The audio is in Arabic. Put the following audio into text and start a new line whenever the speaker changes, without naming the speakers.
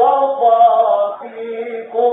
اصطفى فيكم